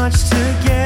much to give.